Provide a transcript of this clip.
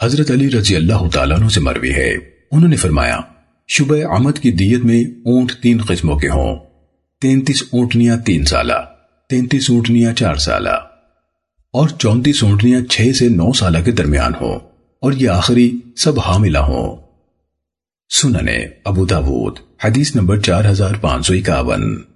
حضرت علی رضی اللہ تعالیٰ عنہ سے مروی ہے۔ انہوں نے فرمایا شبہ عمد کی دیت میں اونٹ تین قسموں کے ہوں۔ تینتیس اونٹنیاں تین سالہ، تینتیس اونٹنیاں چار سالہ، اور چونتیس اونٹنیاں چھ سے نو سالہ کے درمیان ہوں، اور یہ آخری سب حاملہ ہوں۔ سننے ابو داود، حدیث نمبر چار ہزار پانچ سو اکاون۔